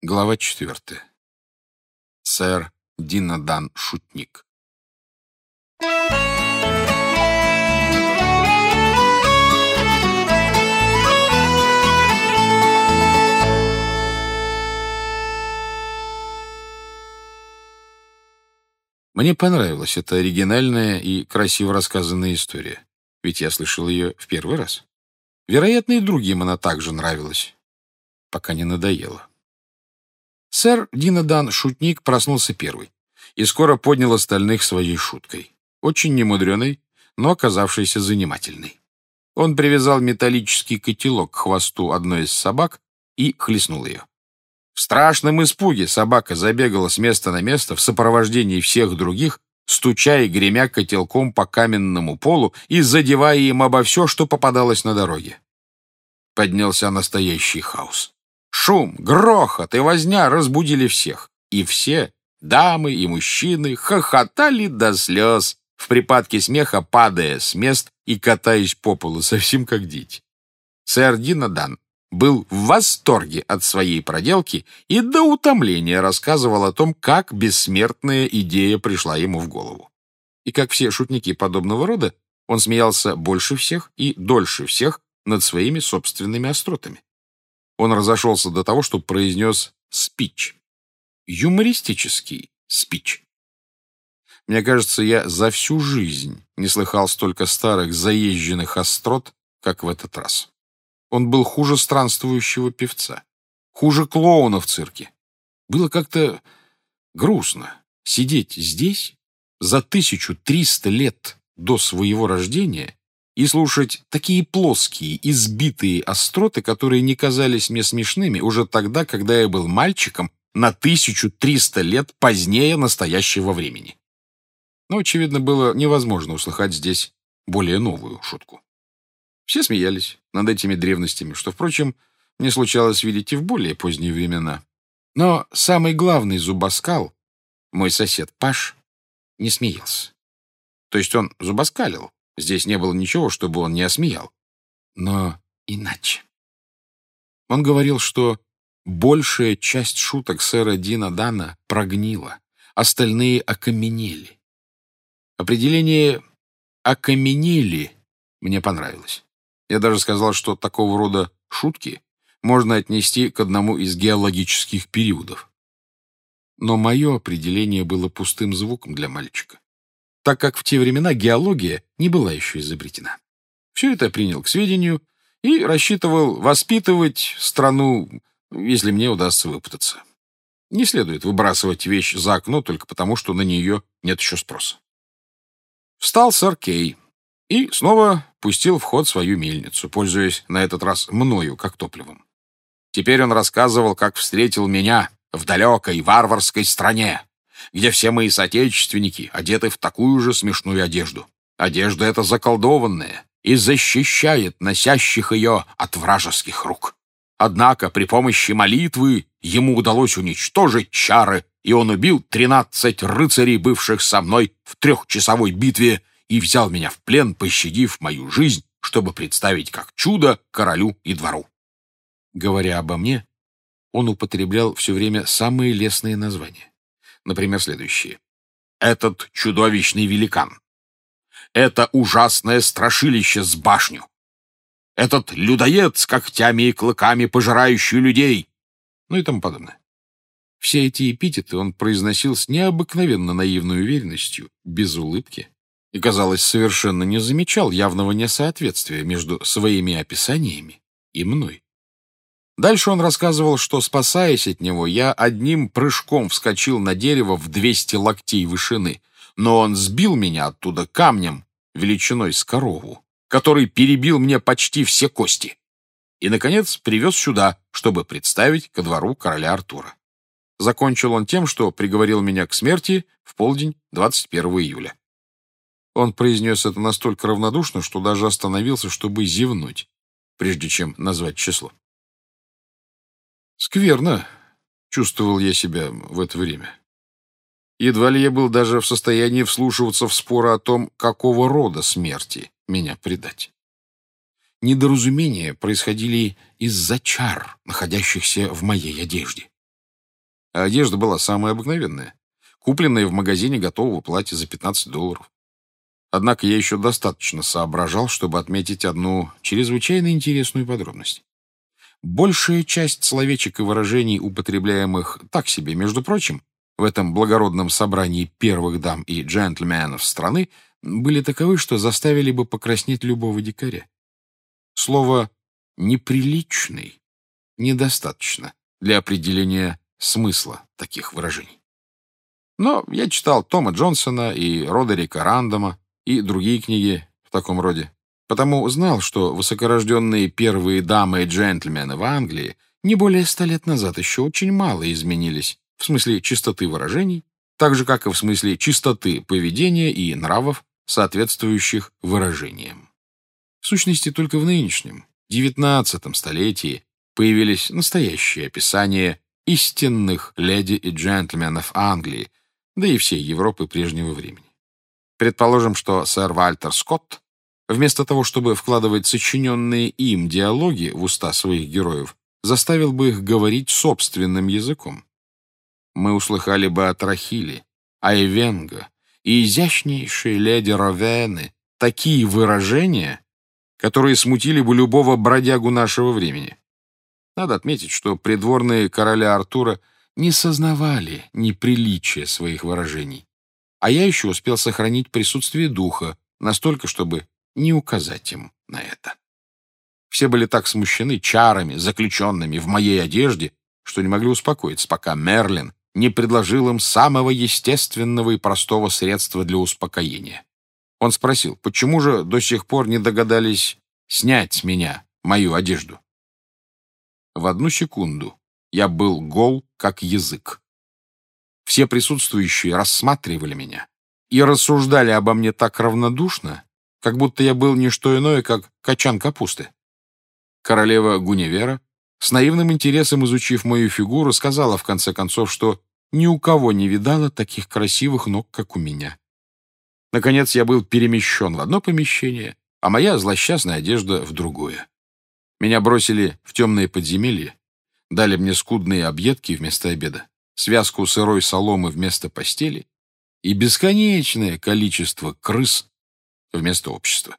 Глава четвертая. Сэр Динадан Шутник. Мне понравилась эта оригинальная и красиво рассказанная история, ведь я слышал ее в первый раз. Вероятно, и другим она также нравилась, пока не надоела. Сэр Динадан, шутник, проснулся первый и скоро поднял остальных своей шуткой. Очень немудреной, но оказавшейся занимательной. Он привязал металлический котелок к хвосту одной из собак и хлестнул ее. В страшном испуге собака забегала с места на место в сопровождении всех других, стуча и гремя котелком по каменному полу и задевая им обо все, что попадалось на дороге. Поднялся настоящий хаос. Шум, грохот и возня разбудили всех. И все, дамы и мужчины, хохотали до слез, в припадке смеха падая с мест и катаясь по полу, совсем как дети. Сэр Динадан был в восторге от своей проделки и до утомления рассказывал о том, как бессмертная идея пришла ему в голову. И как все шутники подобного рода, он смеялся больше всех и дольше всех над своими собственными остротами. Он разошелся до того, что произнес спич. Юмористический спич. Мне кажется, я за всю жизнь не слыхал столько старых заезженных острот, как в этот раз. Он был хуже странствующего певца, хуже клоуна в цирке. Было как-то грустно сидеть здесь за 1300 лет до своего рождения и слушать такие плоские, избитые остроты, которые не казались мне смешными уже тогда, когда я был мальчиком на 1300 лет позднее настоящего времени. Но, очевидно, было невозможно услыхать здесь более новую шутку. Все смеялись над этими древностями, что, впрочем, не случалось видеть и в более поздние времена. Но самый главный зубоскал, мой сосед Паш, не смеялся. То есть он зубоскалил, Здесь не было ничего, чтобы он не осмеял. Но иначе. Он говорил, что большая часть шуток сэра Дина Дана прогнила, остальные окаменели. Определение «окаменели» мне понравилось. Я даже сказал, что такого рода шутки можно отнести к одному из геологических периодов. Но мое определение было пустым звуком для мальчика так как в те времена геология не была еще изобретена. Все это принял к сведению и рассчитывал воспитывать страну, если мне удастся выпутаться. Не следует выбрасывать вещь за окно только потому, что на нее нет еще спроса. Встал сэр Кей и снова пустил в ход свою мельницу, пользуясь на этот раз мною как топливом. Теперь он рассказывал, как встретил меня в далекой варварской стране, где все мои соотечественники одеты в такую же смешную одежду. Одежда эта заколдованная и защищает носящих ее от вражеских рук. Однако при помощи молитвы ему удалось уничтожить чары, и он убил тринадцать рыцарей, бывших со мной в трехчасовой битве, и взял меня в плен, пощадив мою жизнь, чтобы представить как чудо королю и двору. Говоря обо мне, он употреблял все время самые лестные названия. Например, следующие. «Этот чудовищный великан. Это ужасное страшилище с башню. Этот людоед с когтями и клыками, пожирающий людей». Ну и тому подобное. Все эти эпитеты он произносил с необыкновенно наивной уверенностью, без улыбки, и, казалось, совершенно не замечал явного несоответствия между своими описаниями и мной. Дальше он рассказывал, что, спасаясь от него, я одним прыжком вскочил на дерево в 200 локтей вышины, но он сбил меня оттуда камнем величиной с корову, который перебил мне почти все кости. И, наконец, привез сюда, чтобы представить ко двору короля Артура. Закончил он тем, что приговорил меня к смерти в полдень 21 июля. Он произнес это настолько равнодушно, что даже остановился, чтобы зевнуть, прежде чем назвать число. Скверно чувствовал я себя в это время. Едва ли я был даже в состоянии вслушиваться в споры о том, какого рода смерти меня предать. Недоразумения происходили из-за чар, находящихся в моей одежде. а одежда была самая обыкновенная, купленная в магазине готового платья за 15 долларов. Однако я еще достаточно соображал, чтобы отметить одну чрезвычайно интересную подробность. Большая часть словечек и выражений, употребляемых так себе, между прочим, в этом благородном собрании первых дам и джентльменов страны, были таковы, что заставили бы покраснеть любого дикаря. Слово «неприличный» недостаточно для определения смысла таких выражений. Но я читал Тома Джонсона и Родерика Рандома и другие книги в таком роде, потому знал, что высокорожденные первые дамы и джентльмены в Англии не более ста лет назад еще очень мало изменились в смысле чистоты выражений, так же, как и в смысле чистоты поведения и нравов, соответствующих выражениям. В сущности, только в нынешнем, девятнадцатом столетии появились настоящие описания истинных леди и джентльменов Англии, да и всей Европы прежнего времени. Предположим, что сэр Вальтер Скотт, вместо того, чтобы вкладывать сочиненные им диалоги в уста своих героев, заставил бы их говорить собственным языком. Мы услыхали бы от Рахили, Айвенга и изящнейшей леди Равены такие выражения, которые смутили бы любого бродягу нашего времени. Надо отметить, что придворные короля Артура не сознавали неприличия своих выражений, а я еще успел сохранить присутствие духа настолько, чтобы не указать им на это. Все были так смущены чарами, заключенными в моей одежде, что не могли успокоиться, пока Мерлин не предложил им самого естественного и простого средства для успокоения. Он спросил, почему же до сих пор не догадались снять с меня мою одежду? В одну секунду я был гол, как язык. Все присутствующие рассматривали меня и рассуждали обо мне так равнодушно, как будто я был не что иное, как качан капусты. Королева Гуневера, с наивным интересом изучив мою фигуру, сказала в конце концов, что ни у кого не видала таких красивых ног, как у меня. Наконец я был перемещен в одно помещение, а моя злосчастная одежда в другое. Меня бросили в темные подземелья, дали мне скудные объедки вместо обеда, связку сырой соломы вместо постели и бесконечное количество крыс вместо общества.